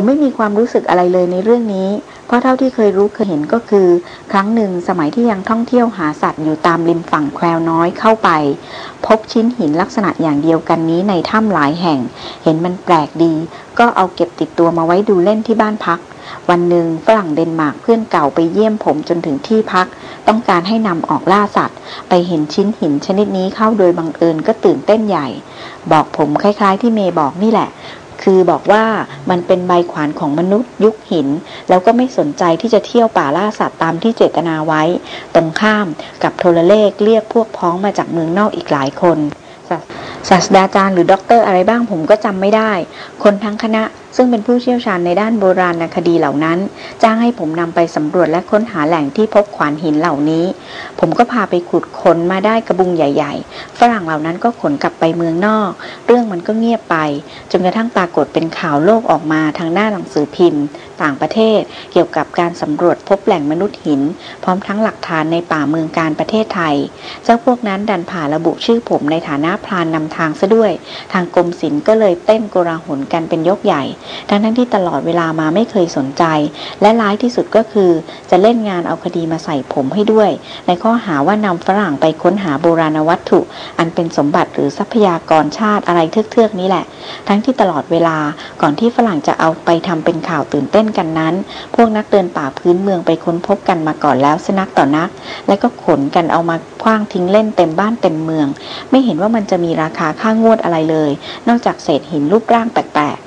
ผมไม่มีความรู้สึกอะไรเลยในเรื่องนี้ เพราะเท่าที่เคยรู้เคยเห็นก็คือ ครั้งหนึ่งสมัยที่ยังท่องเที่ยวหาสัตว์อยู่ตามริมฝั่งแควน้อยเข้าไป พบชิ้นหินลักษณะอย่างเดียวกันนี้ในถ้ำหลายแห่ง เห็นมันแปลกดี ก็เอาเก็บติดตัวมาไว้ดูเล่นที่บ้านพัก วันหนึ่งฝรั่งเดนมาร์กเพื่อนเก่าไปเยี่ยมผมจนถึงที่พัก ต้องการให้นำออกล่าสัตว์ ไปเห็นชิ้นหินชนิดนี้เข้าโดยบังเอิญก็ตื่นเต้นใหญ่ บอกผมคล้าย ๆ ที่เมย์บอกนี่แหละ คือบอกว่ามันเป็นใบขวานของมนุษย์ยุคหิน แล้วก็ไม่สนใจที่จะเที่ยวป่าล่าสัตว์ตามที่เจตนาไว้ ตรงข้ามกับโทรเลขเรียกพวกพ้องมาจากเมืองนอกอีกหลายคนศาสตราจารย์หรือด็อกเตอร์อะไรบ้างผมก็จำไม่ได้ คนทั้งคณะ ซึ่งเป็นผู้เชี่ยวชาญในด้านโบราณคดีเหล่านั้น จ้างให้ผมนำไปสำรวจและค้นหาแหล่งที่พบขวานหินเหล่านี้ ผมก็พาไปขุดค้นมาได้กระบุงใหญ่ ๆ ฝรั่งเหล่านั้นก็ขนกลับไปเมืองนอก เรื่องมันก็เงียบไป จนกระทั่งปรากฏเป็นข่าวโลกออกมาทางหน้าหนังสือพิมพ์ ต่างประเทศ เกี่ยวกับการสำรวจพบแหล่งมนุษย์หิน พร้อมทั้งหลักฐานในป่าเมืองการประเทศไทย เจ้าพวกนั้นดันผ่าระบุชื่อผมในฐานะพรานนำทางซะด้วย ทางกรมศิลป์ก็เลยเต้นโกราหนกันเป็นยกใหญ่ทั้งทั้งที่ตลอดเวลามาไม่เคยสนใจ และร้ายที่สุดก็คือ จะเล่นงานเอาคดีมาใส่ผมให้ด้วย ในข้อหาว่านำฝรั่งไปค้นหาโบราณวัตถุ อันเป็นสมบัติหรือทรัพยากรชาติอะไรเทือกๆนี้แหละ ทั้งที่ตลอดเวลาก่อนที่ฝรั่งจะเอาไปทำเป็นข่าวตื่นเต้นกันนั้น พวกนักเดินป่าพื้นเมืองไปค้นพบกันมาก่อนแล้วสนักต่อนัก และก็ขนกันเอามาคว้างทิ้งเล่นเต็มบ้านเต็มเมือง ไม่เห็นว่ามันจะมีราคาค่างวดอะไรเลย นอกจากเศษหินรูปร่างแปลก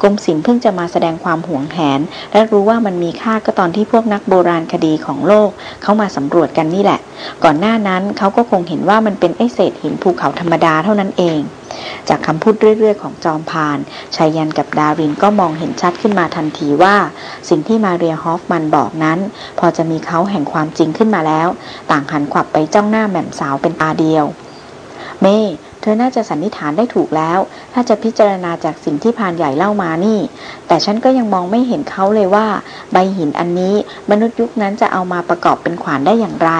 กรมศิลป์เพิ่งจะมาแสดงความหวงแหน และรู้ว่ามันมีค่าก็ตอนที่พวกนักโบราณคดีของโลกเขามาสำรวจกันนี่แหละ ก่อนหน้านั้นเขาก็คงเห็นว่ามันเป็นไอเศษหินภูเขาธรรมดาเท่านั้นเอง จากคำพูดเรื่อยๆ ของจอมพานชายยันกับดารินก็มองเห็นชัดขึ้นมาทันทีว่า สิ่งที่มาเรียฮอฟมันบอกนั้น พอจะมีเขาแห่งความจริงขึ้นมาแล้ว ต่างหันขวับไปจ้องหน้าแหม่มสาวเป็นตาเดียว เมเธอน่าจะสันนิษฐานได้ถูกแล้ว ถ้าจะพิจารณาจากสิ่งที่พานใหญ่เล่ามานี่ แต่ฉันก็ยังมองไม่เห็นเขาเลยว่า ใบหินอันนี้มนุษย์ยุคนั้นจะเอามาประกอบเป็นขวานได้อย่างไร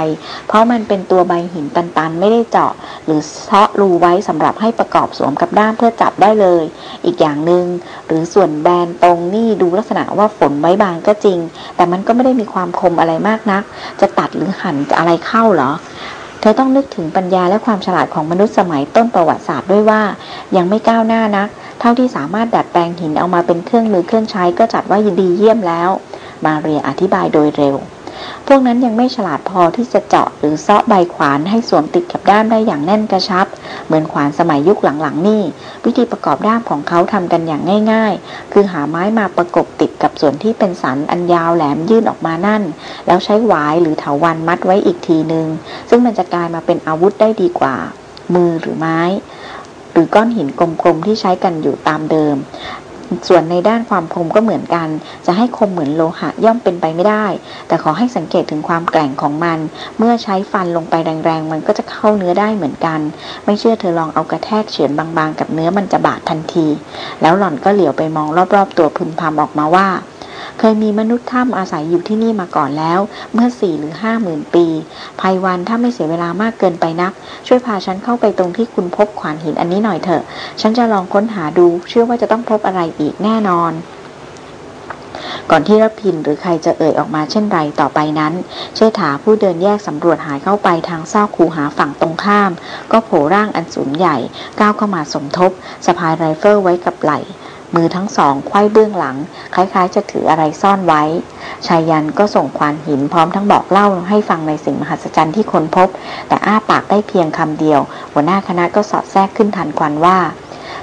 เพราะมันเป็นตัวใบหินตันๆ ไม่ได้เจาะ หรือเซาะรูไว้สำหรับให้ประกอบสวมกับด้ามเพื่อจับได้เลย อีกอย่างหนึง่งหรือส่วนแบนตรงนี่ดูลักษณะว่าฝนไว้บางก็จริง แต่มันก็ไม่ได้มีความคมอะไรมากนัก จะตัดหรือหั่นอะไรเข้าเหรอ เธอต้องนึกถึงปัญญาและความฉลาดของมนุษย์สมัยต้นประวัติศาสตร์ด้วยว่า ยังไม่ก้าวหน้านัก เท่าที่สามารถดัดแปลงหินเอามาเป็นเครื่องมือเครื่องใช้ก็จัดว่าดีเยี่ยมแล้ว มาเรียอธิบายโดยเร็ว พวกนั้นยังไม่ฉลาดพอที่จะเจาะหรือเซาะใบขวานให้สวมติดกับด้ามได้อย่างแน่นกระชับ เหมือนขวานสมัยยุคหลังๆนี่ วิธีประกอบด้ามของเขาทำกันอย่างง่าย ๆ คือหาไม้มาประกบติดกับส่วนที่เป็นสันอันยาวแหลมยื่นออกมานั่น แล้วใช้หวายหรือเถาวันมัดไว้อีกทีหนึง่งซึ่งมันจะกลายมาเป็นอาวุธได้ดีกว่า มือหรือไม้ หรือก้อนหินกลมๆที่ใช้กันอยู่ตามเดิม ส่วนในด้านความคมก็เหมือนกัน จะให้คมเหมือนโลหะย่อมเป็นไปไม่ได้ แต่ขอให้สังเกตถึงความแกร่งของมัน เมื่อใช้ฟันลงไปแรงๆ มันก็จะเข้าเนื้อได้เหมือนกัน ไม่เชื่อเธอลองเอากระแทกเฉือนบางๆ กับเนื้อมันจะบาดทันที แล้วหล่อนก็เหลียวไปมองรอบๆ ตัวพึมพำออกมาว่า เคยมีมนุษย์ถ้ำอาศัยอยู่ที่นี่มาก่อนแล้ว เมื่อสี่หรือห้าหมื่นปีภัยวันถ้าไม่เสียเวลามากเกินไปนัก ช่วยพาฉันเข้าไปตรงที่คุณพบขวานหินอันนี้หน่อยเถอะ ฉันจะลองค้นหาดู เชื่อว่าจะต้องพบอะไรอีกแน่นอนก่อนที่รพินหรือใครจะเอ่ยออกมาเช่นไรต่อไปนั้น เชษฐาผู้เดินแยกสำรวจหายเข้าไปทางซอกคูหาฝั่งตรงข้าม ก็โผล่ร่างอันสูงใหญ่ ก้าวเข้ามาสมทบสะพายไรเฟิลไว้กับไหล่ มือทั้งสองไขว้เบื้องหลัง คล้ายๆ จะถืออะไรซ่อนไว้ ไชยยันต์ก็ส่งขวานหินพร้อมทั้งบอกเล่าให้ฟังในสิ่งมหัศจรรย์ที่ค้นพบ แต่อ้าปากได้เพียงคำเดียว หัวหน้าคณะก็สอดแทรกขึ้นทันควันว่า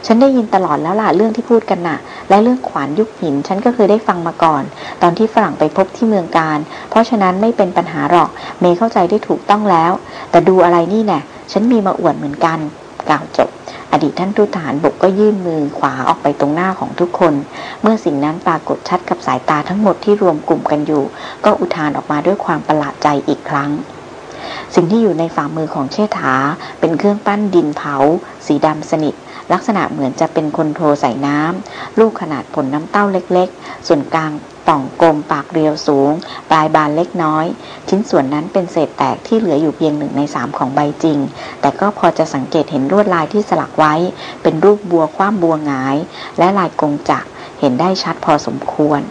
ฉันได้ยินตลอดแล้วล่ะเรื่องที่พูดกันน่ะ และเรื่องขวานยุคหินฉันก็เคยได้ฟังมาก่อน ตอนที่ฝรั่งไปพบที่เมืองกาญจน์ เพราะฉะนั้นไม่เป็นปัญหาหรอก เมย์เข้าใจได้ถูกต้องแล้ว แต่ดูอะไรนี่แน่ฉันมีมาอวดเหมือนกัน กล่าวจบ อดีตท่านทูตทหารบกก็ยื่นมือขวาออกไปตรงหน้าของทุกคน เมื่อสิ่งนั้นปรากฏชัดกับสายตาทั้งหมดที่รวมกลุ่มกันอยู่ ก็อุทานออกมาด้วยความประหลาดใจอีกครั้ง สิ่งที่อยู่ในฝ่ามือของเชษฐา เป็นเครื่องปั้นดินเผา สีดำสนิท ลักษณะเหมือนจะเป็นคนโทใส่น้ำลูกขนาดผลน้ำเต้าเล็ก ๆ ส่วนกลาง ต่องกลมปากเรียวสูง ปลายบานเล็กน้อย ชิ้นส่วนนั้นเป็นเศษแตกที่เหลืออยู่เพียงหนึ่งในสามของใบจริง แต่ก็พอจะสังเกตเห็นลวดลายที่สลักไว้ เป็นรูปบัวคว่ำบัวหงาย และลายกงจักเห็นได้ชัดพอสมควร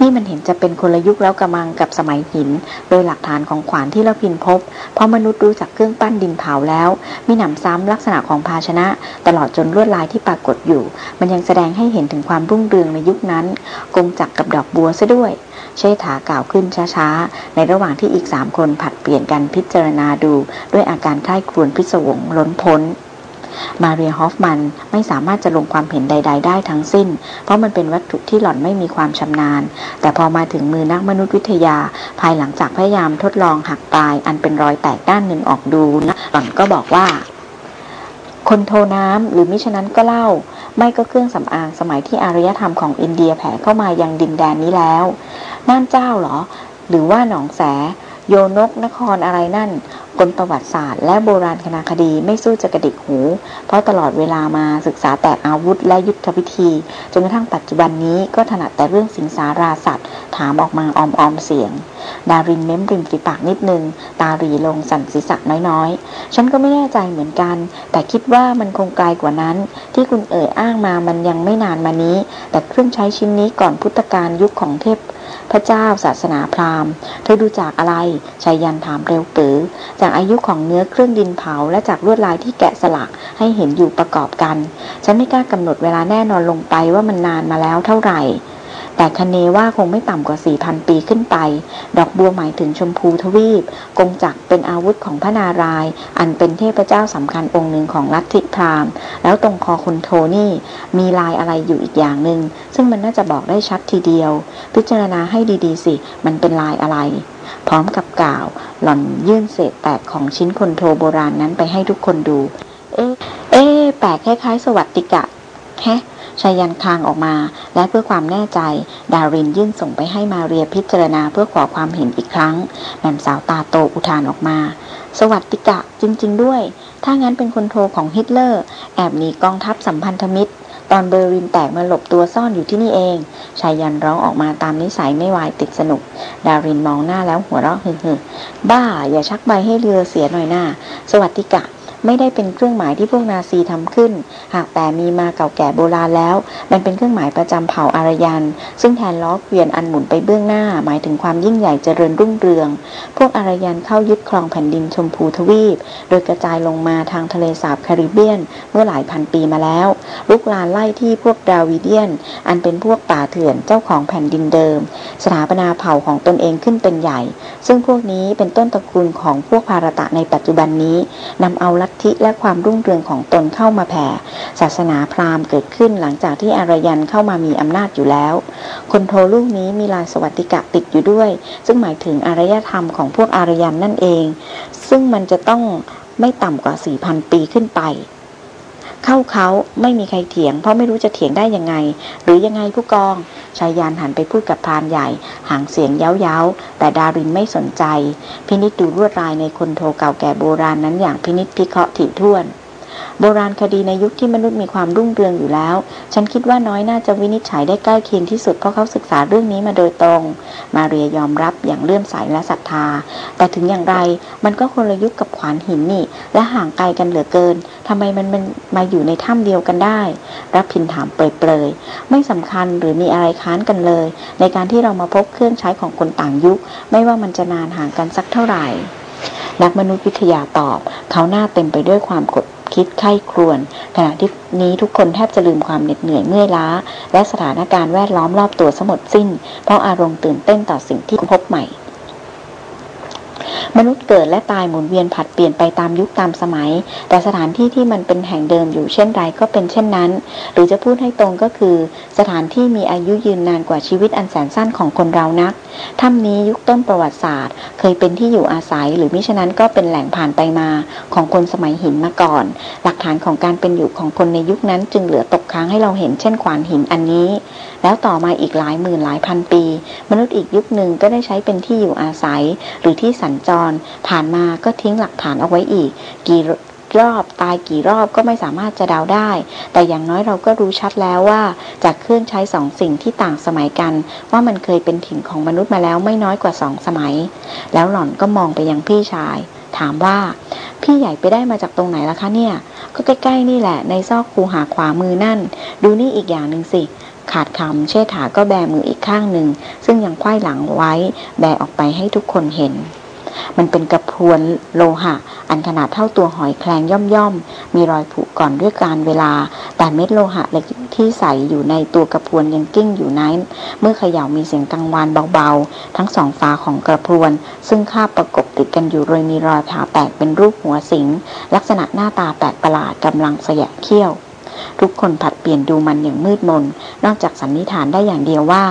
นี่มันเห็นจะเป็นคนละยุคแล้วกระมังกับสมัยหิน โดยหลักฐานของขวานที่เราพินพบ เพราะมนุษย์รู้จักเครื่องปั้นดินเผาแล้ว มีหนำซ้ำลักษณะของภาชนะ ตลอดจนลวดลายที่ปรากฏอยู่ มันยังแสดงให้เห็นถึงความรุ่งเรืองในยุคนั้น กงจักกับดอกบัวซะด้วย เชษฐากล่าวขึ้นช้าๆ ในระหว่างที่อีกสามคนผัดเปลี่ยนกันพิจารณาดู ด้วยอาการคล้ายครวญพิศวงล้นพ้น มาเรียฮอฟมันไม่สามารถจะลงความเห็นใด ๆ ได้ทั้งสิ้น เพราะมันเป็นวัตถุที่หล่อนไม่มีความชำนาญ แต่พอมาถึงมือนักมนุษยวิทยา ภายหลังจากพยายามทดลองหักปลาย อันเป็นรอยแตกด้านหนึ่งออกดูนะหล่อนก็บอกว่า คนโทน้ำหรือมิฉะนั้นก็เล่า ไม่ก็เครื่องสำอางสมัยที่อารยธรรมของอินเดียแผ่เข้ามายังดินแดนนี้แล้วน่านเจ้าเหรอ หรือว่าหนองแส โยนกนครอะไรนั่นกลประวัติศาสตร์และโบราณคณาคดีไม่สู้จะกระดิกหู เพราะตลอดเวลามาศึกษาแต่อาวุธและยุทธวิธี จนกระทั่งปัจจุบันนี้ก็ถนัดแต่เรื่องสิงสาราสัตว์ ถามออกมาออมๆเสียง ดารินเม้มริมฝีปากนิดนึง ตารีลงสั่นศีรษะน้อยๆ ฉันก็ไม่แน่ใจเหมือนกัน แต่คิดว่ามันคงไกลกว่านั้น ที่คุณเอ่ยอ้างมามันยังไม่นานมานี้ แต่เครื่องใช้ชิ้นนี้ก่อนพุทธกาลยุคของเทพ พระเจ้าศาสนาพราหมณ์ เธอดูจากอะไรชายันถามเร็วปือจากอายุของเนื้อเครื่องดินเผาและจากลวดลายที่แกะสลักให้เห็นอยู่ประกอบกัน ฉันไม่กล้ากำหนดเวลาแน่นอนลงไปว่ามันนานมาแล้วเท่าไหร่ แต่คเนว่าคงไม่ต่ำกว่า 4,000 ปีขึ้นไป ดอกบัวหมายถึงชมพูทวีป กงจักเป็นอาวุธของพระนารายณ์อันเป็นเทพเจ้าสำคัญองค์หนึ่งของลัทธิพราหมณ์ แล้วตรงคอคุณโทนี่มีลายอะไรอยู่อีกอย่างหนึ่ง ซึ่งมันน่าจะบอกได้ชัดทีเดียว พิจารณาให้ดีๆสิ มันเป็นลายอะไร พร้อมกับกล่าว หล่อนยื่นเศษแตกของชิ้นคนโทโบราณนั้นไปให้ทุกคนดู เอ๊ะ เอ๊ะ แปลกคล้ายๆ สวัสดิกะ แฮะ ชายันคางออกมา และเพื่อความแน่ใจ ดารินยื่นส่งไปให้มาเรียพิจารณาเพื่อขอความเห็นอีกครั้ง แม่มสาวตาโตอุทานออกมา สวัสติกะจริง ๆ ด้วย ถ้างั้นเป็นคนโปรดของฮิตเลอร์ แอบหนีกองทัพสัมพันธมิตร ตอนเบอร์ลินแตกมาหลบตัวซ่อนอยู่ที่นี่เอง ไชยันต์ร้องออกมาตามนิสัยไม่วายติดสนุก ดารินมองหน้าแล้วหัวเราะฮึ่บ้า อย่าชักใบให้เรือเสียหน่อยน่า สวัสติกะ ไม่ได้เป็นเครื่องหมายที่พวกนาซีทำขึ้น หากแต่มีมาเก่าแก่โบราณแล้ว มันเป็นเครื่องหมายประจำเผ่าอารยัน ซึ่งแทนล้อเกวียนอันหมุนไปเบื้องหน้า หมายถึงความยิ่งใหญ่เจริญรุ่งเรือง พวกอารยันเข้ายึดครองแผ่นดินชมพูทวีป โดยกระจายลงมาทางทะเลสาบแคริบเบียน เมื่อหลายพันปีมาแล้ว ลุกลานไล่ที่พวกดาวิเดียน อันเป็นพวกป่าเถื่อนเจ้าของแผ่นดินเดิม สถาปนาเผ่าของตนเองขึ้นเป็นใหญ่ ซึ่งพวกนี้เป็นต้นตระกูลของพวกภารตะในปัจจุบันนี้นำเอาลัทธิและความรุ่งเรืองของตนเข้ามาแผ่ ศาสนาพราหมณ์เกิดขึ้นหลังจากที่อารยันเข้ามามีอำนาจอยู่แล้ว คนโทลูกนี้มีลายสวัสดิกะติดอยู่ด้วย ซึ่งหมายถึงอารยธรรมของพวกอารยันนั่นเอง ซึ่งมันจะต้องไม่ต่ำกว่า 4,000 ปีขึ้นไป เข้าเขาไม่มีใครเถียง เพราะไม่รู้จะเถียงได้ยังไง หรือยังไงผู้กอง ชายยานหันไปพูดกับพรานใหญ่ ห่างเสียงเย้าๆแต่ดารินไม่สนใจ พินิจดูลวดลายในคนโทเก่าแก่โบราณนั้นอย่างพินิจพิเคราะห์ถี่ถ้วน โบราณคดีในยุคที่มนุษย์มีความรุ่งเรืองอยู่แล้ว ฉันคิดว่าน้อยน่าจะวินิจฉัยได้ใกล้เคียงที่สุดเพราะเขาศึกษาเรื่องนี้มาโดยตรง มาเรียยอมรับอย่างเลื่อมใสและศรัทธา แต่ถึงอย่างไรมันก็คนละยุคกับขวานหินนี่ และห่างไกลกันเหลือเกินทำไมมันมันมาอยู่ในถ้ำเดียวกันได้ รับพินถามเปรยๆ ไม่สำคัญหรือมีอะไรค้านกันเลย ในการที่เรามาพบเครื่องใช้ของคนต่างยุค ไม่ว่ามันจะนานห่างกันสักเท่าไหร่ นักมนุษยวิทยาตอบ เขาหน้าเต็มไปด้วยความกดคิดไข้ครวนขณะที่นี้ทุกคนแทบจะลืมความเหน็ดเหนื่อยเมื่อยล้า และสถานการณ์แวดล้อมรอบตัวสมดสิ้น เพราะอารมณ์ตื่นเต้นต่อสิ่งที่พบใหม่ มนุษย์เกิดและตายหมุนเวียนผัดเปลี่ยนไปตามยุคตามสมัย แต่สถานที่ที่มันเป็นแห่งเดิมอยู่เช่นไรก็เป็นเช่นนั้น หรือจะพูดให้ตรงก็คือ สถานที่มีอายุยืนนานกว่าชีวิตอันแสนสั้นของคนเรานักถ้ำนี้ยุคต้นประวัติศาสตร์ เคยเป็นที่อยู่อาศัย หรือมิฉะนั้นก็เป็นแหล่งผ่านไปมาของคนสมัยหินมาก่อน หลักฐานของการเป็นอยู่ของคนในยุคนั้นจึงเหลือตกค้างให้เราเห็นเช่นขวานหินอันนี้ แล้วต่อมาอีกหลายหมื่นหลายพันปี มนุษย์อีกยุคหนึ่งก็ได้ใช้เป็นที่อยู่อาศัย หรือที่สัญจร ผ่านมาก็ทิ้งหลักฐานเอาไว้อีก กี่รอบตายกี่รอบก็ไม่สามารถจะเดาได้ แต่อย่างน้อยเราก็รู้ชัดแล้วว่า จากเครื่องใช้สองสิ่งที่ต่างสมัยกัน ว่ามันเคยเป็นถิ่นของมนุษย์มาแล้วไม่น้อยกว่าสองสมัย แล้วหล่อนก็มองไปยังพี่ชาย ถามว่า พี่ใหญ่ไปได้มาจากตรงไหนล่ะคะเนี่ย ก็ใกล้ๆนี่แหละ ในซอกคูหาขวามือนั่น ดูนี่อีกอย่างหนึ่งสิขาดคำเชษฐาก็แบมืออีกข้างหนึ่ง ซึ่งยังคว้หลังไว้ แบออกไปให้ทุกคนเห็น มันเป็นกระพวนโลหะ อันขนาดเท่าตัวหอยแครงย่อมๆ มีรอยผุก่อนด้วยการเวลา แต่เม็ดโลหะเล็กที่ใส่อยู่ในตัวกระพวนยังกิ้งอยู่นั้น เมื่อเขย่ามีเสียงกังวานเบาๆ ทั้งสองฝาของกระพวน ซึ่งคาบประกบติดกันอยู่โดยมีรอยผ่าแตกเป็นรูปหัวสิง ลักษณะหน้าตาแปลกประหลาดกำลังเสยะเขี้ยว ทุกคนผัดเปลี่ยนดูมันอย่างมืดมน นอกจากสันนิษฐานได้อย่างเดียวว่า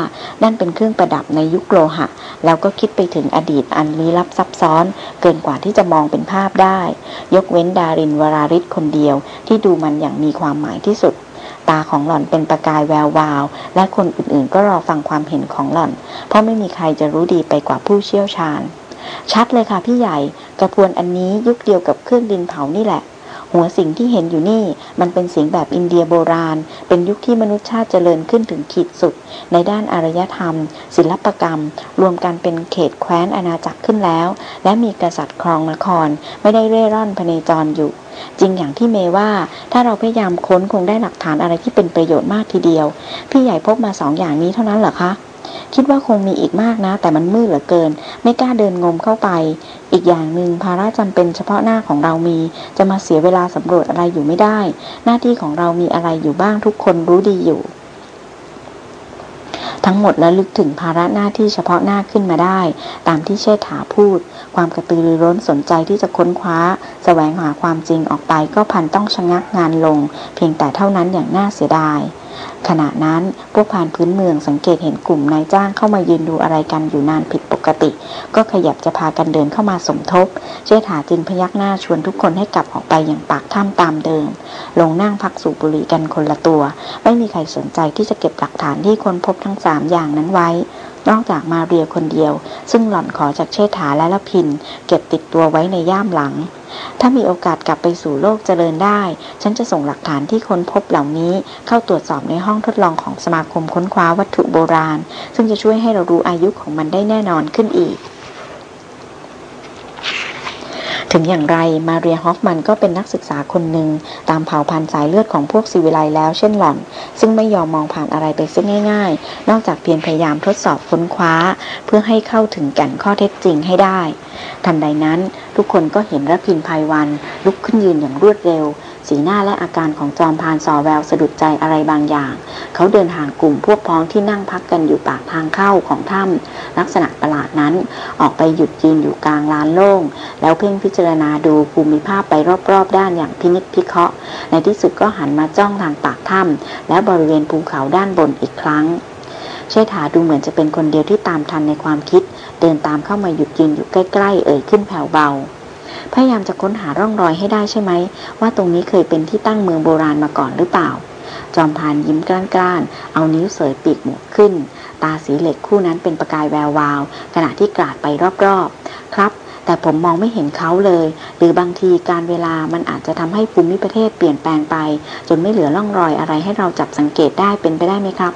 นั่นเป็นเครื่องประดับในยุคโลหะ แล้วก็คิดไปถึงอดีตอันลี้ลับซับซ้อน เกินกว่าที่จะมองเป็นภาพได้ ยกเว้นดารินวราริศคนเดียว ที่ดูมันอย่างมีความหมายที่สุดตาของหล่อนเป็นประกายแวววาว และคนอื่นๆ ก็รอฟังความเห็นของหล่อน เพราะไม่มีใครจะรู้ดีไปกว่าผู้เชี่ยวชาญ ชัดเลยค่ะพี่ใหญ่ กระพวนอันนี้ยุคเดียวกับเครื่องดินเผานี่แหละ หัวสิ่งที่เห็นอยู่นี่ มันเป็นสิ่งแบบอินเดียโบราณ เป็นยุคที่มนุษยชาติเจริญขึ้นถึงขีดสุด ในด้านอารยธรรม ศิลปกรรม รวมกันเป็นเขตแคว้นอาณาจักรขึ้นแล้ว และมีกษัตริย์ครองนคร ไม่ได้เร่ร่อนพเนจรอยู่จริงอย่างที่เมว่าถ้าเราพยายามค้นคงได้หลักฐานอะไรที่เป็นประโยชน์มากทีเดียว พี่ใหญ่พบมาสองอย่างนี้เท่านั้นเหรอคะ คิดว่าคงมีอีกมากนะ แต่มันมืดเหลือเกิน ไม่กล้าเดินงมเข้าไป อีกอย่างหนึ่งภาระจำเป็นเฉพาะหน้าของเรามี จะมาเสียเวลาสำรวจอะไรอยู่ไม่ได้ หน้าที่ของเรามีอะไรอยู่บ้างทุกคนรู้ดีอยู่ ทั้งหมดแล้วลึกถึงภาระหน้าที่เฉพาะหน้าขึ้นมาได้ ตามที่เชษฐาพูด ความกระตือรือร้นสนใจที่จะค้นคว้าสแสวงหาความจริงออกไปก็พันต้องชะงักงานลง เพียงแต่เท่านั้นอย่างน่าเสียดาย ขณะนั้นพวกผ่านพื้นเมืองสังเกตเห็นกลุ่มนายจ้างเข้ามายืนดูอะไรกันอยู่นานผิดปกติ ก็ขยับจะพากันเดินเข้ามาสมทบ เชษฐาจึงพยักหน้าชวนทุกคนให้กลับออกไปอย่างปากถ้ำตามเดิม ลงนั่งพักสูบบุหรี่กันคนละตัว ไม่มีใครสนใจที่จะเก็บหลักฐานที่คนพบทั้งสามอย่างนั้นไว้ นอกจากมาเรียคนเดียว ซึ่งหล่อนขอจากเชษฐาและละพิน เก็บติดตัวไว้ในย่ามหลัง ถ้ามีโอกาสกลับไปสู่โลกเจริญได้ ฉันจะส่งหลักฐานที่ค้นพบเหล่านี้เข้าตรวจสอบในห้องทดลองของสมาคมค้นคว้าวัตถุโบราณ ซึ่งจะช่วยให้เรารู้อายุของมันได้แน่นอนขึ้นอีกถึงอย่างไรมาเรียฮอฟมันก็เป็นนักศึกษาคนหนึ่ง ตามเผ่าพันธุ์สายเลือดของพวกสิวิไลแล้วเช่นหล่อน ซึ่งไม่ยอมมองผ่านอะไรไปซึ่งง่ายๆ นอกจากเพียงพยายามทดสอบค้นคว้า เพื่อให้เข้าถึงแก่นข้อเท็จจริงให้ได้ ทันใดนั้น ทุกคนก็เห็นระพินภัยวัน ลุกขึ้นยืนอย่างรวดเร็ว สีหน้าและอาการของจอมพานสอแววสะดุดใจอะไรบางอย่าง เขาเดินห่างกลุ่มพวกพ้องที่นั่งพักกันอยู่ปากทางเข้าของถ้ำลักษณะประหลาดนั้น ออกไปหยุดยืนอยู่กลางลานโล่ง แล้วเพ่งพิจารณาดูภูมิภาพไปรอบๆ ด้านอย่างพินิจพิเคราะห์ ในที่สุดก็หันมาจ้องทางปากถ้ำและบริเวณภูเขาด้านบนอีกครั้งเชษฐาดูเหมือนจะเป็นคนเดียวที่ตามทันในความคิด เดินตามเข้ามาหยุดยืนอยู่ใกล้ๆ เอ่ยขึ้นแผ่วเบา พยายามจะค้นหาร่องรอยให้ได้ใช่ไหม ว่าตรงนี้เคยเป็นที่ตั้งเมืองโบราณมาก่อนหรือเปล่า จอมพานยิ้มกล้านๆ เอานิ้วเสยปีกหมวกขึ้น ตาสีเหล็กคู่นั้นเป็นประกายแวววาว ขณะที่กราดไปรอบๆ ครับแต่ผมมองไม่เห็นเขาเลย หรือบางทีการเวลามันอาจจะทำให้ภูมิประเทศเปลี่ยนแปลงไป จนไม่เหลือร่องรอยอะไรให้เราจับสังเกตได้เป็นไปได้ไหมครับ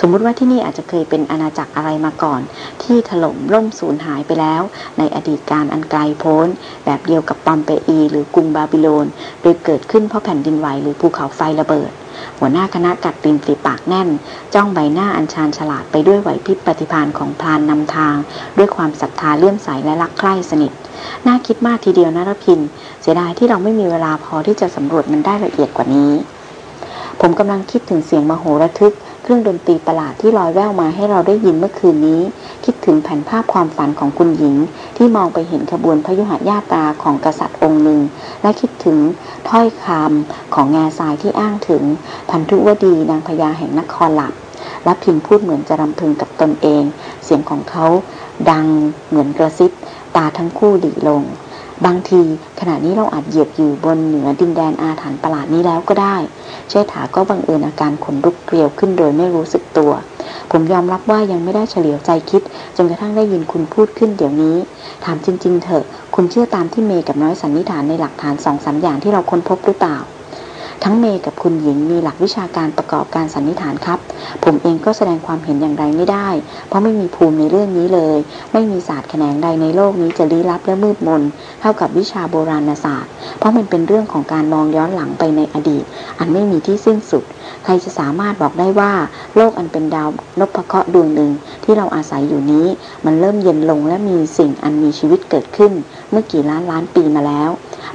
สมมุติว่าที่นี่อาจจะเคยเป็นอาณาจักรอะไรมาก่อน ที่ถล่มล่มสูญหายไปแล้ว ในอดีตการอันไกลโพ้น แบบเดียวกับปอมเปอี หรือกรุงบาบิโลน โดยเกิดขึ้นเพราะแผ่นดินไหวหรือภูเขาไฟระเบิด หัวหน้าคณะกัดริมฝีปากแน่น จ้องใบหน้าอันชาญฉลาดไปด้วยไหวพริบปฏิพานของพรานนำทาง ด้วยความศรัทธาเลื่อมใสและรักใคร่สนิทน่าคิดมากทีเดียวนะรพิน เสียดายที่เราไม่มีเวลาพอที่จะสำรวจมันได้ละเอียดกว่านี้ ผมกำลังคิดถึงเสียงมโหระทึก รื่องดนตรีประหลาดที่ลอยแววมาให้เราได้ยินเมื่อคืนนี้ คิดถึงแผ่นภาพความฝันของคุณหญิง ที่มองไปเห็นขบวนพยุหญาตาของกษัตริย์องค์หนึ่ง และคิดถึงถ้อยคำของแง่ทรายที่อ้างถึงพันธุวดีนางพญาแห่งนครหลับและพิมพ์พูดเหมือนจะรำพึงกับตนเอง เสียงของเขาดังเหมือนกระซิบ ตาทั้งคู่หลีลง บางทีขณะนี้เราอาจเหยียบอยู่บนเหนือดินแดนอาถรรพ์ประหลาดนี้แล้วก็ได้ เชษฐาก็บังเอิญอาการขนลุกเกลียวขึ้นโดยไม่รู้สึกตัว ผมยอมรับว่ายังไม่ได้เฉลียวใจคิดจนกระทั่งได้ยินคุณพูดขึ้นเดี๋ยวนี้ ถามจริง ๆ เถอะ คุณเชื่อตามที่เมย์กับน้อยสันนิษฐานในหลักฐานสองสาอย่างที่เราค้นพบหรือเปล่า ทั้งเมย์กับคุณหญิงมีหลักวิชาการประกอบการสันนิษฐานครับ ผมเองก็แสดงความเห็นอย่างไรไม่ได้ เพราะไม่มีภูมิในเรื่องนี้เลย ไม่มีศาสตร์แขนงใดในโลกนี้จะลี้ลับและมืดมน เท่ากับวิชาโบราณศาสตร์ เพราะมันเป็นเรื่องของการมองย้อนหลังไปในอดีต อันไม่มีที่สิ้นสุด ใครจะสามารถบอกได้ว่า โลกอันเป็นดาวนพเคราะห์ดวงหนึ่งที่เราอาศัยอยู่นี้ มันเริ่มเย็นลงและมีสิ่งอันมีชีวิตเกิดขึ้น เมื่อกี่ล้านล้านปีมาแล้ว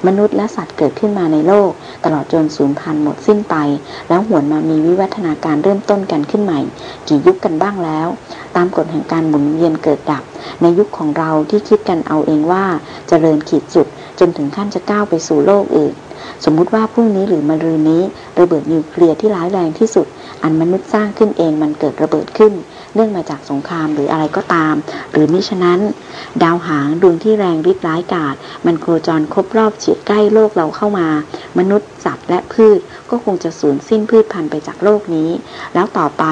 มนุษย์และสัตว์เกิดขึ้นมาในโลก ตลอดจนสูญพันธุ์หมดสิ้นไป แล้วหวนมามีวิวัฒนาการเริ่มต้นกันขึ้นใหม่ กี่ยุคกันบ้างแล้ว ตามกฎแห่งการหมุนเวียนเกิดดับ ในยุคของเราที่คิดกันเอาเองว่าจเจริญขีดสุด จนถึงขั้นจะก้าวไปสู่โลกอื่น สมมุติว่าพรุ่งนี้หรือมะรืนนี้ ระเบิดนิวเคลียร์ที่ร้ายแรงที่สุด อันมนุษย์สร้างขึ้นเองมันเกิดระเบิดขึ้น เนื่องมาจากสงครามหรืออะไรก็ตาม หรือมิฉะนั้น ดาวหางดวงที่แรงริบร้ายกาดมันโคจรครบรอบเฉียดใกล้โลกเราเข้ามา มนุษย์สัตว์และพืชก็คงจะสูญสิ้นพืชพันธุ์ไปจากโลกนี้ แล้วต่อไป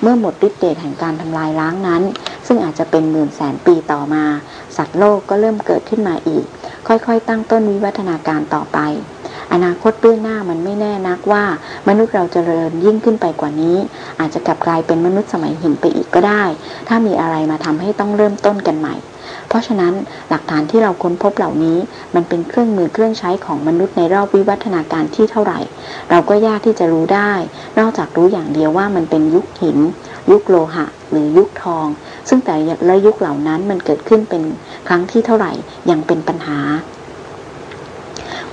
เมื่อหมดฤทธิ์เดชแห่งการทำลายล้างนั้น ซึ่งอาจจะเป็นหมื่นแสนปีต่อมา สัตว์โลกก็เริ่มเกิดขึ้นมาอีก ค่อยๆ ตั้งต้นวิวัฒนาการต่อไป อนาคตเบื้องหน้ามันไม่แน่นักว่า มนุษย์เราจเจริญยิ่งขึ้นไปกว่านี้ อาจจะกลับกลายเป็นมนุษย์สมัยหินไปอีกก็ได้ ถ้ามีอะไรมาทำให้ต้องเริ่มต้นกันใหม่ เพราะฉะนั้นหลักฐานที่เราค้นพบเหล่านี้มันเป็นเครื่องมือเครื่องใช้ของมนุษย์ในรอบวิวัฒนาการที่เท่าไหร่ เราก็ยากที่จะรู้ได้ นอกจากรู้อย่างเดียวว่ามันเป็นยุคหิน ยุคโลหะ หรือยุคทอง ซึ่งแต่ละยุคเหล่านั้นมันเกิดขึ้นเป็นครั้งที่เท่าไหร่ยังเป็นปัญหา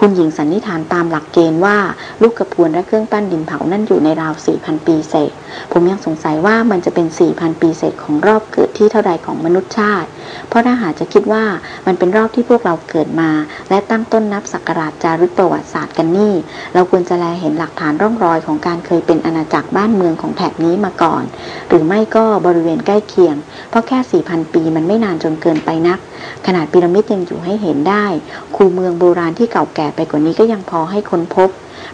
คุณหญิงสันนิษฐานตามหลักเกณฑ์ว่าลูกกระพวนและเครื่องปั้นดินเผานั่นอยู่ในราว 4,000 ปีเศษ ผมยังสงสัยว่ามันจะเป็น 4,000 ปีเศษของรอบเกิดที่เท่าใดของมนุษยชาติ เพราะถ้าหากจะคิดว่ามันเป็นรอบที่พวกเราเกิดมา และตั้งต้นนับสักราชจารึกประวัติศาสตร์กันนี่ เราควรจะแลเห็นหลักฐานร่องรอยของการเคยเป็นอาณาจักรบ้านเมืองของแถบนี้มาก่อน หรือไม่ก็บริเวณใกล้เคียง เพราะแค่ 4,000 ปีมันไม่นานจนเกินไปนัก ขนาดพีระมิดยังอยู่ให้เห็นได้ คูเมืองโบราณที่เก่าแก่ไปกว่านี้ก็ยังพอให้ค้นพบ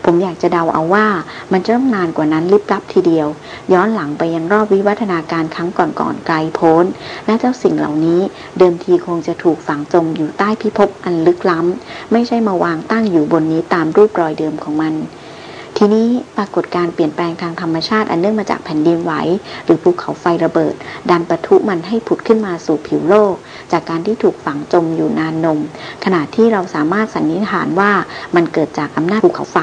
ผมอยากจะเดาเอาว่ามันจะต้องนานกว่านั้นลิบลับทีเดียว ย้อนหลังไปยังรอบวิวัฒนาการครั้งก่อนๆไกลโพ้น และเจ้าสิ่งเหล่านี้เดิมทีคงจะถูกฝังจมอยู่ใต้พิภพอันลึกล้ำ ไม่ใช่มาวางตั้งอยู่บนนี้ตามรูปรอยเดิมของมัน ทีนี้ปรากฏการเปลี่ยนแปลงทางธรรมชาติอันเนื่องมาจากแผ่นดินไหวหรือภูเขาไฟระเบิด ดันปะทุมันให้ผุดขึ้นมาสู่ผิวโลก จากการที่ถูกฝังจมอยู่นานนม ขณะที่เราสามารถสันนิษฐานว่ามันเกิดจากอำนาจภูเขาไฟ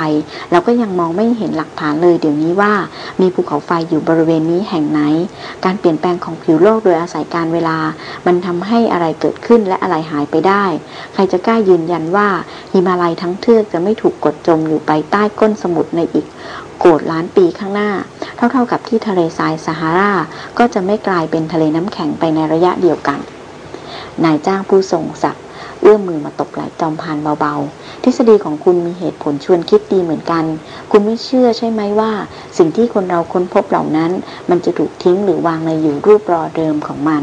เราก็ยังมองไม่เห็นหลักฐานเลยเดี๋ยวนี้ว่ามีภูเขาไฟอยู่บริเวณนี้แห่งไหน การเปลี่ยนแปลงของผิวโลกโดยอาศัยการเวลา มันทำให้อะไรเกิดขึ้นและอะไรหายไปได้ ใครจะกล้ายืนยันว่าหิมาลัยทั้งเทือกจะไม่ถูกกดจมอยู่ไปใต้ก้นสมุทรในอีกโกรธล้านปีข้างหน้า เท่าๆกับที่ทะเลทรายซาฮารา ก็จะไม่กลายเป็นทะเลน้ำแข็งไปในระยะเดียวกัน นายจ้างผู้ส่งสักเอื้อมมือมาตบไหล่จอมพานเบาๆ ทฤษฎีของคุณมีเหตุผลชวนคิดดีเหมือนกัน คุณไม่เชื่อใช่ไหมว่า สิ่งที่คนเราค้นพบเหล่านั้น มันจะถูกทิ้งหรือวางในอยู่รูปรอเดิมของมัน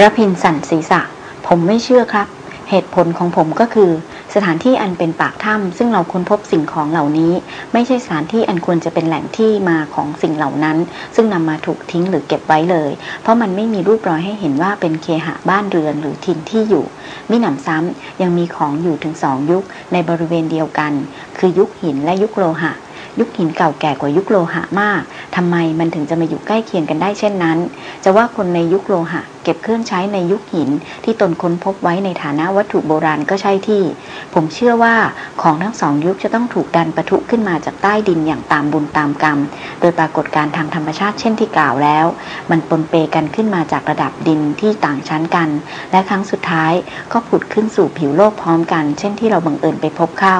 ระพินสั่นศีรษะ ผมไม่เชื่อครับ เหตุผลของผมก็คือ สถานที่อันเป็นปากถ้ำซึ่งเราค้นพบสิ่งของเหล่านี้ ไม่ใช่สถานที่อันควรจะเป็นแหล่งที่มาของสิ่งเหล่านั้น ซึ่งนำมาถูกทิ้งหรือเก็บไว้เลย เพราะมันไม่มีรูปรอยให้เห็นว่าเป็นเคหะบ้านเรือนหรือถิ่นที่อยู่มิหนำซ้ำยังมีของอยู่ถึงสองยุคในบริเวณเดียวกัน คือยุคหินและยุคโลหะ ยุคหินเก่าแก่กว่ายุคโลหะมากทำไมมันถึงจะมาอยู่ใกล้เคียงกันได้เช่นนั้น จะว่าคนในยุคโลหะ เก็บเครื่องใช้ในยุคหิน ที่ตนค้นพบไว้ในฐานะวัตถุโบราณก็ใช่ที่ ผมเชื่อว่าของทั้งสองยุคจะต้องถูกดันประทุขึ้นมาจากใต้ดินอย่างตามบุญตามกรรม โดยปรากฏการทางธรรมชาติเช่นที่กล่าวแล้ว มันปนเปกันขึ้นมาจากระดับดินที่ต่างชั้นกัน และครั้งสุดท้ายก็ผุดขึ้นสู่ผิวโลกพร้อมกัน เช่นที่เราบังเอิญไปพบเข้า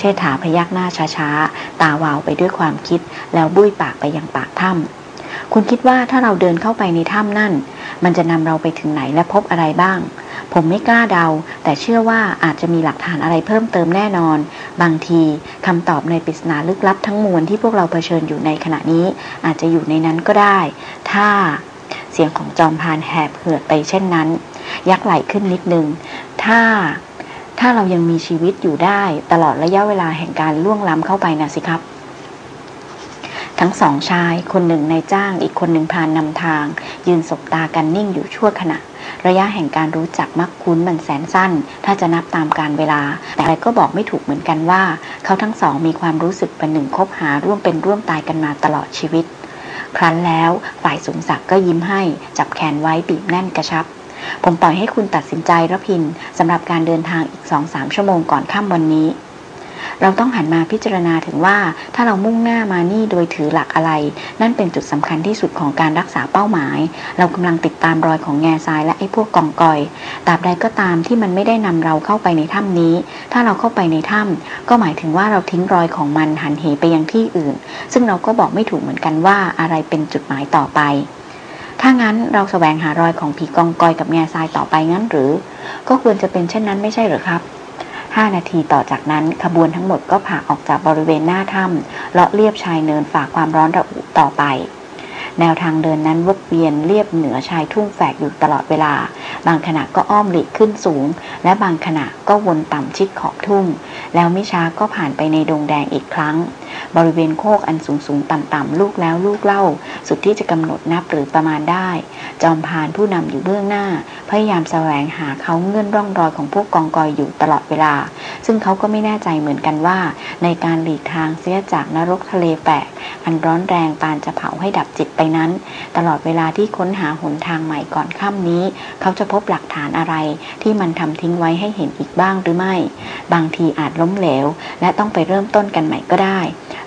เชษฐาพยักหน้าช้าๆ ตาวาวไปด้วยความคิด แล้วบุ้ยปากไปยังปากถ้ำคุณคิดว่าถ้าเราเดินเข้าไปในถ้ำนั่น มันจะนำเราไปถึงไหนและพบอะไรบ้าง ผมไม่กล้าเดา แต่เชื่อว่าอาจจะมีหลักฐานอะไรเพิ่มเติมแน่นอน บางทีคำตอบในปริศนาลึกลับทั้งมวลที่พวกเราเผชิญอยู่ในขณะนี้ อาจจะอยู่ในนั้นก็ได้ ถ้าเสียงของจอมพานแหบเหือดไปเช่นนั้น ยักไหลขึ้นนิดนึง ถ้า ถ้าเรายังมีชีวิตอยู่ได้ ตลอดระยะเวลาแห่งการล่วงล้ำเข้าไปนะสิครับ ทั้งสองชายคนหนึ่งในจ้างอีกคนหนึ่งพานนำทาง ยืนสบตากันนิ่งอยู่ชั่วขณะ ระยะแห่งการรู้จักมักคุ้นมันแสนสั้น ถ้าจะนับตามการเวลา แต่อะไรก็บอกไม่ถูกเหมือนกันว่า เขาทั้งสองมีความรู้สึกเป็นหนึ่งคบหาร่วมเป็นร่วมตายกันมาตลอดชีวิต ครั้นแล้วฝ่ายสูงศักดิ์ก็ยิ้มให้จับแขนไว้บีบแน่นกระชับ ผมปล่อยให้คุณตัดสินใจระพินสำหรับการเดินทางอีกสองสามชั่วโมงก่อนค่ำวันนี้ เราต้องหันมาพิจารณาถึงว่าถ้าเรามุ่งหน้ามานี่โดยถือหลักอะไร นั่นเป็นจุดสำคัญที่สุดของการรักษาเป้าหมาย เรากำลังติดตามรอยของแง่ทรายและไอ้พวกกองกอยตราบใดก็ตามที่มันไม่ได้นำเราเข้าไปในถ้ำนี้ ถ้าเราเข้าไปในถ้ำก็หมายถึงว่าเราทิ้งรอยของมันหันเหไปยังที่อื่น ซึ่งเราก็บอกไม่ถูกเหมือนกันว่าอะไรเป็นจุดหมายต่อไป ถ้างั้นเราสแสวงหารอยของผีกองกอยกับแง่ทรายต่อไปงั้นหรือ ก็ควรจะเป็นเช่นนั้นไม่ใช่หรือครับห้านาทีต่อจากนั้นขบวนทั้งหมดก็ผ่าออกจากบริเวณหน้าถ้ำเลาะเลียบชายเนินฝากความร้อนระอุต่อไป แนวทางเดินนั้นวกเวียนเรียบเหนือชายทุ่งแฝกอยู่ตลอดเวลา บางขณะก็อ้อมหลีกขึ้นสูง และบางขณะก็วนต่ำชิดขอบทุ่ง แล้วไม่ช้าก็ผ่านไปในดงแดงอีกครั้ง บริเวณโคกอันสูงสูงต่ำๆลูกแล้วลูกเล่า สุดที่จะกำหนดนับหรือประมาณได้ จอมพานผู้นำอยู่เบื้องหน้า พยายามแสวงหาเขาเงื่อนร่องรอยของพวกกองกอยอยู่ตลอดเวลา ซึ่งเขาก็ไม่แน่ใจเหมือนกันว่า ในการหลีกทางเสียจากนรกทะเลแปกอันร้อนแรงปานจะเผาให้ดับจิตไปนั้น ตลอดเวลาที่ค้นหาหนทางใหม่ก่อนค่ำนี้ เขาจะพบหลักฐานอะไร ที่มันทำทิ้งไว้ให้เห็นอีกบ้างหรือไม่ บางทีอาจล้มเหลว และต้องไปเริ่มต้นกันใหม่ก็ได้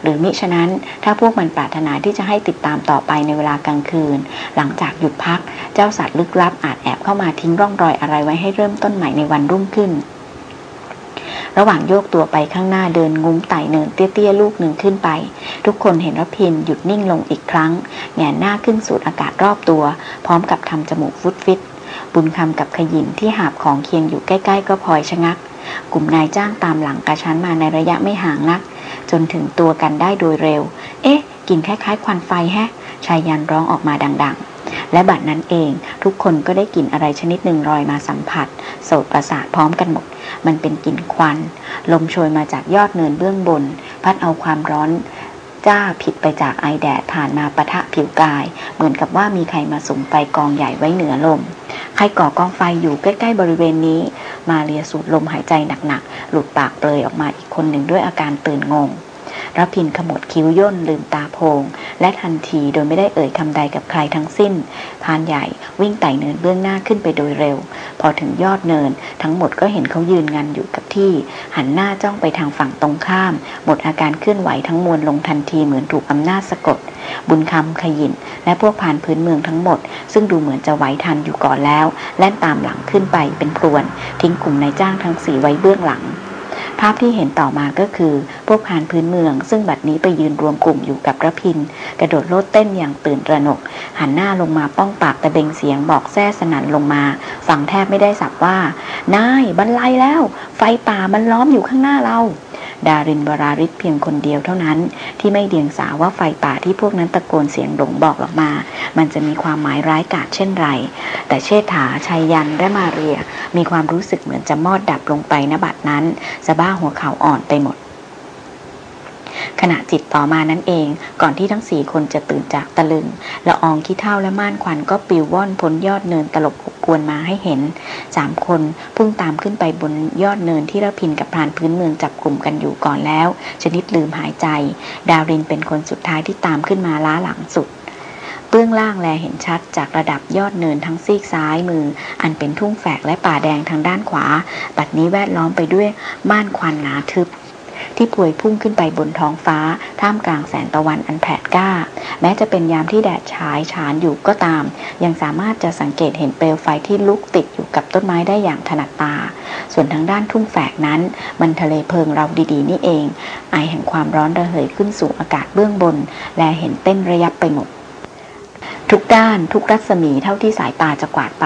หรือมิฉะนั้นถ้าพวกมันปรารถนาที่จะให้ติดตามต่อไปในเวลากลางคืน หลังจากหยุดพัก เจ้าสัตว์ลึกลับอาจแอบเข้ามาทิ้งร่องรอยอะไรไว้ให้เริ่มต้นใหม่ในวันรุ่งขึ้น ระหว่างโยกตัวไปข้างหน้าเดินงุ้มไต่เนินเตี้ยๆลูกหนึ่งขึ้นไป ทุกคนเห็นรพินหยุดนิ่งลงอีกครั้งแงนหน้าขึ้นสูดอากาศรอบตัว พร้อมกับทำจมูกฟุตฟิตบุญคำกับขยินที่หาบของเคียงอยู่ใกล้ ๆ ก็พลอยชะงัก กลุ่มนายจ้างตามหลังกระชั้นมาในระยะไม่ห่างนัก จนถึงตัวกันได้โดยเร็ว เอ๊ะกลิ่นคล้ายๆ ควันไฟแฮะ ชายยันร้องออกมาดัง ๆ และบัดนั้นเอง ทุกคนก็ได้กลิ่นอะไรชนิดหนึ่งลอยมาสัมผัส โสดประสาทพร้อมกันหมด มันเป็นกลิ่นควัน ลมโชยมาจากยอดเนินเบื้องบน พัดเอาความร้อน จ้าผิดไปจากไอแดดผ่านมาปะทะผิวกาย เหมือนกับว่ามีใครมาสุมไฟกองใหญ่ไว้เหนือลม ใครก่อกองไฟอยู่ใกล้ๆบริเวณนี้ มาเรียสูดลมหายใจหนักๆ หลุดปากเปลยออกมาอีกคนหนึ่งด้วยอาการตื่นงง รับพินขมวดคิ้วย่นลืมตาโพง และทันทีโดยไม่ได้เอ่ยคำใดกับใครทั้งสิ้น พานใหญ่วิ่งไต่เนินเบื้องหน้าขึ้นไปโดยเร็ว พอถึงยอดเนิน ทั้งหมดก็เห็นเขายืนงันอยู่กับที่ หันหน้าจ้องไปทางฝั่งตรงข้าม หมดอาการเคลื่อนไหวทั้งมวลลงทันทีเหมือนถูกอำนาจสะกด บุญคำขยินและพวกผ่านพื้นเมืองทั้งหมด ซึ่งดูเหมือนจะไหวทันอยู่ก่อนแล้ว แล่นตามหลังขึ้นไปเป็นพรวน ทิ้งกลุ่มนายจ้างทั้งสี่ไว้เบื้องหลัง ภาพที่เห็นต่อมาก็คือ พวกพานพื้นเมือง ซึ่งบัดนี้ไปยืนรวมกลุ่มอยู่กับระพิน กระโดดโลดเต้นอย่างตื่นตระหนก หันหน้าลงมาป้องปากตะเบงเสียงบอกแซ่สนันลงมา ฟังแทบไม่ได้สับว่า นายบรรลัยแล้ว ไฟป่ามันล้อมอยู่ข้างหน้าเรา ดารินบราริศเพียงคนเดียวเท่านั้น ที่ไม่เดียงสาว่าไฟป่าที่พวกนั้นตะโกนเสียงหลงบอกออกมา มันจะมีความหมายร้ายกาจเช่นไร แต่เชษฐาชัยยันและมาเรีย มีความรู้สึกเหมือนจะมอดดับลงไปณบัดนั้นสะบ้าหัวเข่าอ่อนไปหมด ขณะจิตต่อมานั้นเอง ก่อนที่ทั้งสี่คนจะตื่นจากตะลึงละอองขี้เท่าและม่านควันก็ปิวว่อนพ้นยอดเนินตลบอบกวนมาให้เห็นสามคนพุ่งตามขึ้นไปบนยอดเนินที่ระพินกับพรานพื้นเมืองจับกลุ่มกันอยู่ก่อนแล้ว ชนิดลืมหายใจ ดาวรินเป็นคนสุดท้ายที่ตามขึ้นมาล้าหลังสุดเบื้องล่างแลเห็นชัดจากระดับยอดเนินทั้งซีกซ้ายมือ อันเป็นทุ่งแฝกและป่าแดงทางด้านขวา บัดนี้แวดล้อมไปด้วยม่านควันหนาทึบ ที่พวยพุ่งขึ้นไปบนท้องฟ้า ท่ามกลางแสงตะวันอันแผดกล้า แม้จะเป็นยามที่แดดฉายฉานอยู่ก็ตาม ยังสามารถจะสังเกตเห็นเปลวไฟที่ลุกติดอยู่กับต้นไม้ได้อย่างถนัดตา ส่วนทางด้านทุ่งแฝกนั้น มันทะเลเพลิงเราดีๆ นี่เอง ไอแห่งความร้อนระเหยขึ้นสู่อากาศเบื้องบน และเห็นเต้นระยับไปหมดทุกด้านทุกรัศมีเท่าที่สายตาจะกวาดไป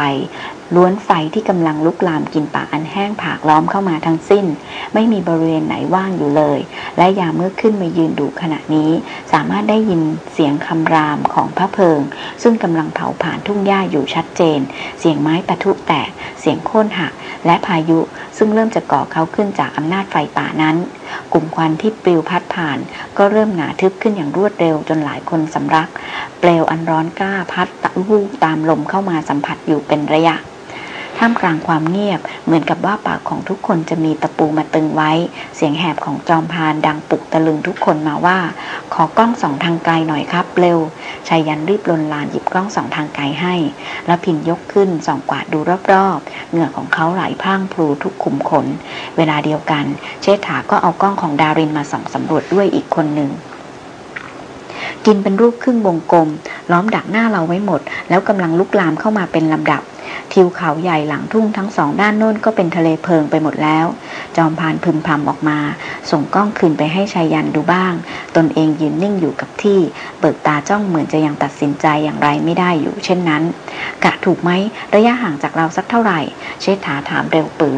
ล้วนไฟที่กำลังลุกลามกินป่าอันแห้งผากล้อมเข้ามาทั้งสิ้น ไม่มีบริเวณไหนว่างอยู่เลย และยามเมื่อขึ้นมายืนดูขณะนี้ สามารถได้ยินเสียงคำรามของพระเพลิง ซึ่งกำลังเผาผ่านทุ่งหญ้าอยู่ชัดเจน เสียงไม้ปะทุแตก เสียงโค่นหัก และพายุ ซึ่งเริ่มจะก่อเขาขึ้นจากอำนาจไฟป่านั้น กลุ่มควันที่ปลิวพัดผ่าน ก็เริ่มหนาทึบขึ้นอย่างรวดเร็วจนหลายคนสำรัก เปลวอันร้อนกล้าพัดตะวูตามลมเข้ามาสัมผัสอยู่เป็นระยะ ท่ามกลางความเงียบ เหมือนกับว่าปากของทุกคนจะมีตะปูมาตึงไว้ เสียงแหบของจอมพานดังปลุกตะลึงทุกคนมาว่า ขอกล้องสองทางไกลหน่อยครับ เร็วชายยันรีบลนลานหยิบกล้องสองทางไกลให้ แล้วพินยกขึ้นส่องกวาดดูรอบๆ เหงื่อของเขาไหลพร่างพลูทุกขุมขน เวลาเดียวกัน เชษฐาก็เอากล้องของดารินมาส่องสำรวจด้วยอีกคนหนึ่งกินเป็นรูปครึ่งวงกลม ล้อมดักหน้าเราไว้หมด แล้วกำลังลุกลามเข้ามาเป็นลำดับ ทิวเขาใหญ่หลังทุ่งทั้งสองด้านโน้นก็เป็นทะเลเพลิงไปหมดแล้ว จอมพานพึมพำออกมา ส่งกล้องคืนไปให้ชายยันดูบ้าง ตนเองยืนนิ่งอยู่กับที่ เบิกตาจ้องเหมือนจะยังตัดสินใจอย่างไรไม่ได้อยู่ เช่นนั้น กะถูกไหมระยะห่างจากเราสักเท่าไหร่ เชษฐาถามเร็วปือ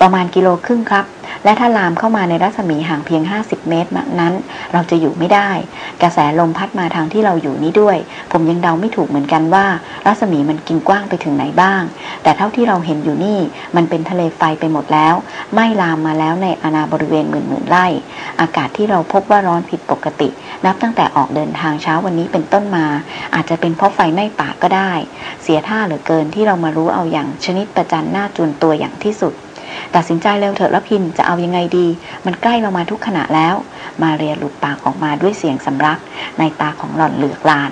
ประมาณกิโลครึ่งครับ และถ้าลามเข้ามาในรัศมีห่างเพียง 50 เมตรนั้น เราจะอยู่ไม่ได้ กระแสลมพัดมาทางที่เราอยู่นี้ด้วย ผมยังเดาไม่ถูกเหมือนกันว่า รัศมีมันกินกว้างไปถึงไหนบ้าง แต่เท่าที่เราเห็นอยู่นี่มันเป็นทะเลไฟไปหมดแล้วไม่ลามมาแล้วในอาณาบริเวณหมื่นหมื่นไร่ อากาศที่เราพบว่าร้อนผิดปกติ นับตั้งแต่ออกเดินทางเช้าวันนี้เป็นต้นมา อาจจะเป็นเพราะไฟไหม้ป่าก็ได้ เสียท่าเหลือเกินที่เรามารู้เอาอย่างชนิดประจันหน้าจูนตัวอย่างที่สุด ตัดสินใจเร็วเถอะละพินจะเอายังไงดี มันใกล้เรามาทุกขณะแล้ว มาเรียหลุดปากออกมาด้วยเสียงสำรัก ในตาของหล่อนเหลือกลาน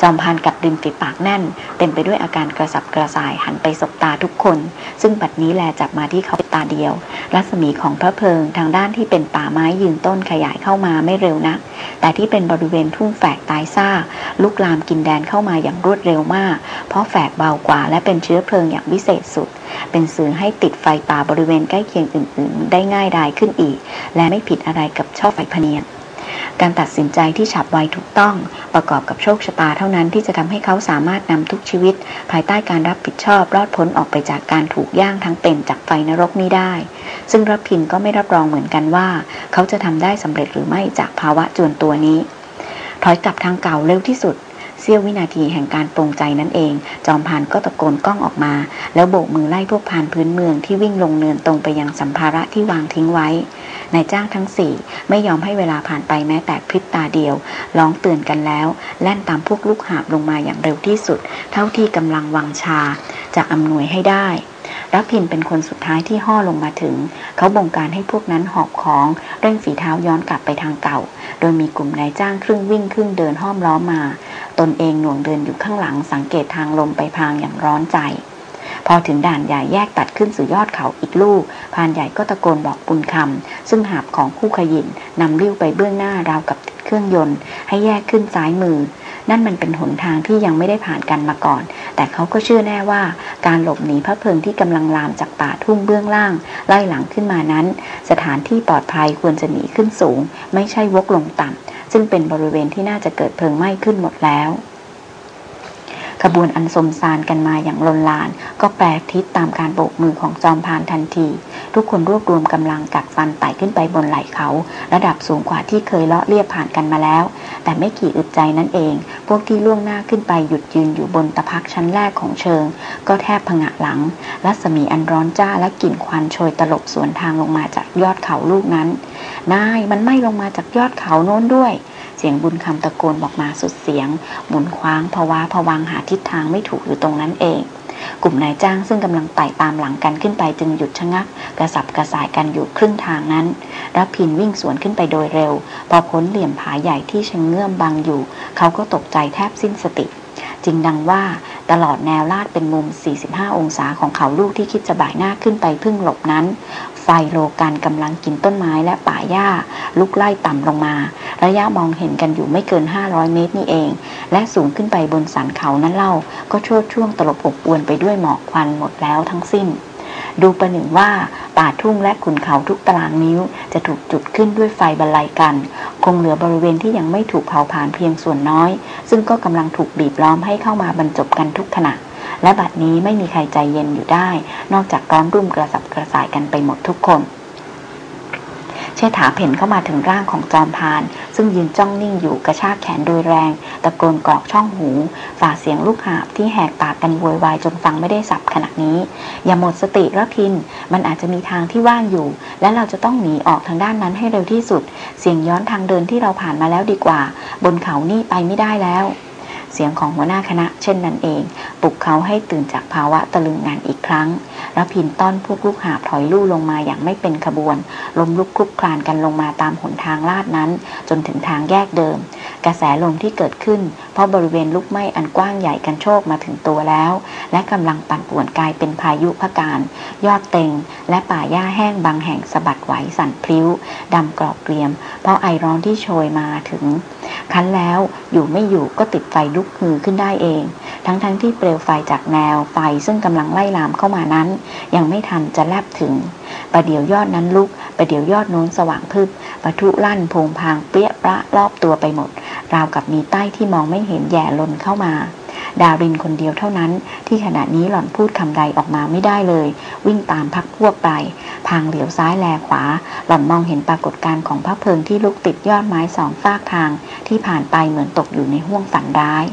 จอมพานกัดริมฝีปากแน่น เต็มไปด้วยอาการกระสับกระส่ายหันไปสบตาทุกคน ซึ่งบัดนี้แลจับมาที่เขาตาเดียว รัศมีของพระเพลิงทางด้านที่เป็นป่าไม้ยืนต้นขยายเข้ามาไม่เร็วนัก แต่ที่เป็นบริเวณทุ่งแฝกตายซ่า ลุกลามกินแดนเข้ามาอย่างรวดเร็วมาก เพราะแฝกเบากว่าและเป็นเชื้อเพลิงอย่างวิเศษสุด เป็นสื่อให้ติดไฟป่าบริเวณใกล้เคียงอื่น ๆ ได้ง่ายดายขึ้นอีก และไม่ผิดอะไรกับช่อไฟพเนียน การตัดสินใจที่ฉับไวถูกต้องประกอบกับโชคชะตาเท่านั้นที่จะทำให้เขาสามารถนำทุกชีวิต ภายใต้การรับผิดชอบรอดพ้นออกไปจากการถูกย่างทั้งเป็นจากไฟนรกนี้ได้ ซึ่งรับพินก็ไม่รับรองเหมือนกันว่า เขาจะทำได้สำเร็จหรือไม่จากภาวะจวนตัวนี้ ถอยกลับทางเก่าเร็วที่สุด เสี้ยววินาทีแห่งการปรงใจนั่นเอง จอมพานก็ตะโกนกล้องออกมา แล้วโบกมือไล่พวกพานพื้นเมืองที่วิ่งลงเนินตรงไปยังสัมภาระที่วางทิ้งไว้นายจ้างทั้งสี่ไม่ยอมให้เวลาผ่านไปแม้แต่พริบตาเดียว ร้องเตือนกันแล้ว แล่นตามพวกลูกหาบลงมาอย่างเร็วที่สุด เท่าที่กำลังวังชา จะอำนวยให้ได้ รับพินเป็นคนสุดท้ายที่ห่อลงมาถึง เขาบงการให้พวกนั้นหอบของเร่งฝีเท้าย้อนกลับไปทางเก่า โดยมีกลุ่มนายจ้างครึ่งวิ่งครึ่งเดินห้อมล้อมมา ตนเองหน่วงเดินอยู่ข้างหลังสังเกตทางลมไปพางอย่างร้อนใจ พอถึงด่านใหญ่แยกตัดขึ้นสู่ยอดเขาอีกลูกพานใหญ่ก็ตะโกนบอกปุณคำซึ่งหาบของคู่ขยินนำริ้วไปเบื้องหน้าราวกับเครื่องยนต์ ให้แยกขึ้นซ้ายมือ นั่นมันเป็นหนทางที่ยังไม่ได้ผ่านกันมาก่อน แต่เขาก็เชื่อแน่ว่า การหลบหนีพระเพลิงที่กำลังลามจากป่าทุ่งเบื้องล่าง ไล่หลังขึ้นมานั้น สถานที่ปลอดภัยควรจะหนีขึ้นสูง ไม่ใช่วกลงต่ำซึ่งเป็นบริเวณที่น่าจะเกิดเพลิงไหม้ขึ้นหมดแล้ว ขบวนอันสมสารกันมาอย่างลนลาน ก็แปรทิศตามการโบกมือของจอมพานทันที ทุกคนรวบรวมกำลังกัดฟันไต่ขึ้นไปบนไหล่เขา ระดับสูงกว่าที่เคยเลาะเลียบผ่านกันมาแล้ว แต่ไม่กี่อึดใจนั่นเอง พวกที่ล่วงหน้าขึ้นไปหยุดยืนอยู่บนตะพักชั้นแรกของเชิง ก็แทบผงะหลัง รัศมีอันร้อนจ้าและกลิ่นควันโชยตลบสวนทางลงมาจากยอดเขาลูกนั้น นายมันไม่ลงมาจากยอดเขาโน้นด้วย สียงบุญคำตะโกนบอกมาสุดเสียง หมุนคว้างภาวะผวังหาทิศทางไม่ถูกอยู่ตรงนั้นเอง กลุ่มนายจ้างซึ่งกำลังไต่ตามหลังกันขึ้นไปจึงหยุดชะงัก กระสับกระส่ายกันอยู่ครึ่งทางนั้นรับพินวิ่งสวนขึ้นไปโดยเร็ว พอพ้นเหลี่ยมผาใหญ่ที่ชะเงื่อมบังอยู่ เขาก็ตกใจแทบสิ้นสติจริงดังว่าตลอดแนวลาดเป็นมุม 45 องศาของเขาลูกที่คิดจะบ่ายหน้าขึ้นไปพึ่งหลบนั้น ไฟโลกันกำลังกินต้นไม้และป่าหญ้าลุกไล่ต่ำลงมา ระยะมองเห็นกันอยู่ไม่เกิน 500 เมตรนี่เอง และสูงขึ้นไปบนสันเขานั้นเล่า ก็โชดช่วงตลบอบอวนไปด้วยหมอกควันหมดแล้วทั้งสิ้น ดูประหนึ่งว่าป่าทุ่งและขุนเขาทุกตารางนิ้ว จะถูกจุดขึ้นด้วยไฟบรรลัยกัน คงเหลือบริเวณที่ยังไม่ถูกเผาผลาญเพียงส่วนน้อย ซึ่งก็กำลังถูกบีบล้อมให้เข้ามาบรรจบกันทุกขณะและบัดนี้ไม่มีใครใจเย็นอยู่ได้ นอกจากร้อนรุ่มกระสับกระส่ายกันไปหมดทุกคน เชษฐาเพ่นเข้ามาถึงร่างของจอมพาน ซึ่งยืนจ้องนิ่งอยู่กระชากแขนโดยแรง ตะโกนกรอกช่องหู ฝ่าเสียงลูกหาบที่แหกปากกันโวยวายจนฟังไม่ได้สับขณะนี้ อย่าหมดสติระพิน มันอาจจะมีทางที่ว่างอยู่ และเราจะต้องหนีออกทางด้านนั้นให้เร็วที่สุด เสียงย้อนทางเดินที่เราผ่านมาแล้วดีกว่า บนเขานี่ไปไม่ได้แล้ว เสียงของหัวหน้าคณะ เช่นนั้นเอง ปลุกเขาให้ตื่นจากภาวะตะลึงงานอีกครั้งรพินต้อนพวกลูกหาถอยลู่ลงมาอย่างไม่เป็นขบวน ล้มลุกคลุกคลานกันลงมาตามหนทางลาดนั้น จนถึงทางแยกเดิม กระแสลมที่เกิดขึ้น เพราะบริเวณลุกไหม้อันกว้างใหญ่กันโชคมาถึงตัวแล้ว และกำลังปั่นป่วนกลายเป็นพายุพะการ ยอดเต็ง และป่าหญ้าแห้งบางแห่งสะบัดไหวสั่นพลิ้วดำกรอบเกรียม เพราะไอร้อนที่โชยมาถึง คันแล้วอยู่ไม่อยู่ก็ติดไฟลุกฮือขึ้นได้เอง ทั้งๆทที่เปลวไฟจากแนวไฟซึ่งกำลังไล่ลามเข้ามานั้น ยังไม่ทันจะแลบถึง ประเดี๋ยวยอดนั้นลุก ประเดี๋ยวยอดโน้นสว่างพึบปะทุลั่นพงพางเปี้ยประรอบตัวไปหมด ราวกับมีใต้ที่มองไม่เห็นแย่ลนเข้ามา ดารินคนเดียวเท่านั้น ที่ขณะนี้หล่อนพูดคำใดออกมาไม่ได้เลย วิ่งตามพักพวกไปพางเหลียวซ้ายแลขวา หล่อนมองเห็นปรากฏการณ์ของพระเพิงที่ลุกติดยอดไม้สองฟากทาง ที่ผ่านไปเหมือนตกอยู่ในห้วงฝันร้าย